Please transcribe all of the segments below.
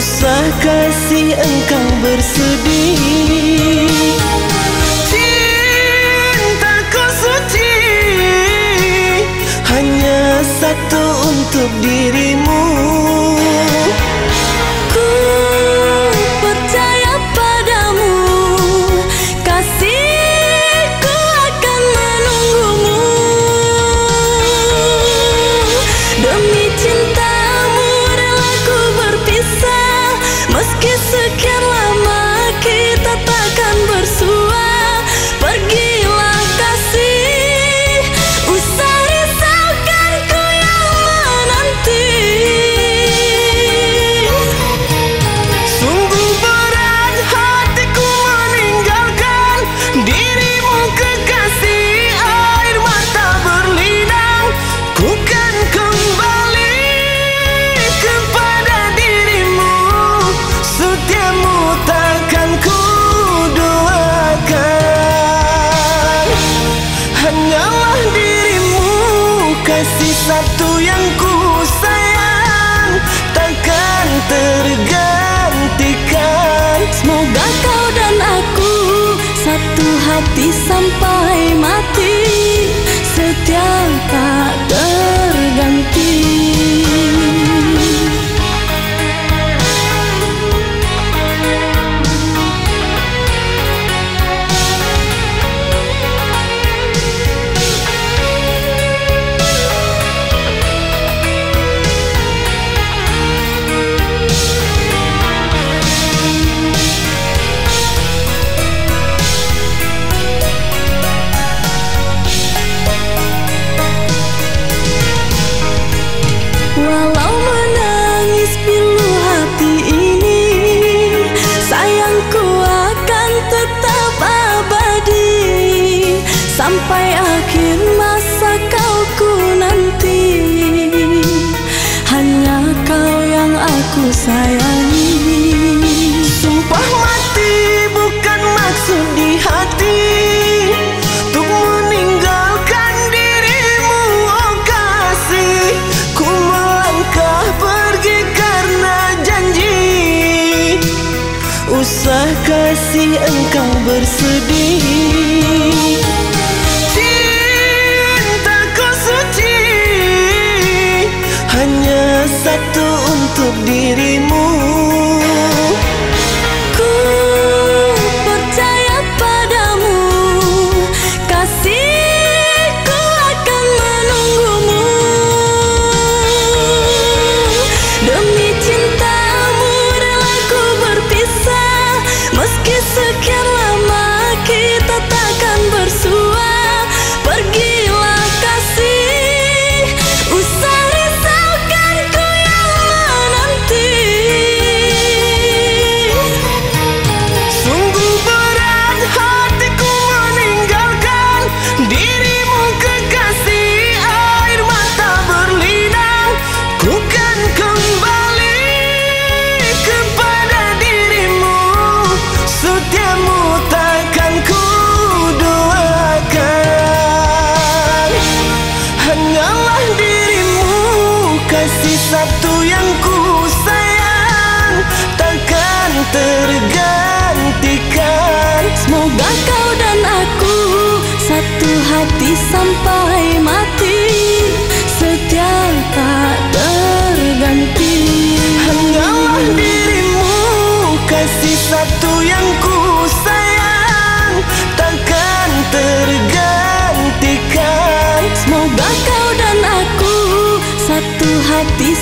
Usah kasih engkau bersedih. Cintaku suci. Hanya satu untuk dirimu. up. sayangi. Sumpah mati bukan maksud di hati. Untuk meninggalkan dirimu oh kasih. Ku melangkah pergi karena janji. Usah kasih engkau bersedih. Cintaku suci. Hanya satu untuk dirimu.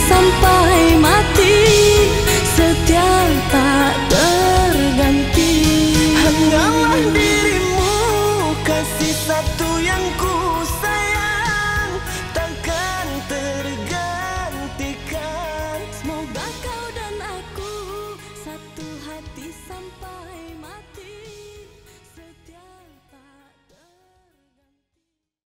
sampai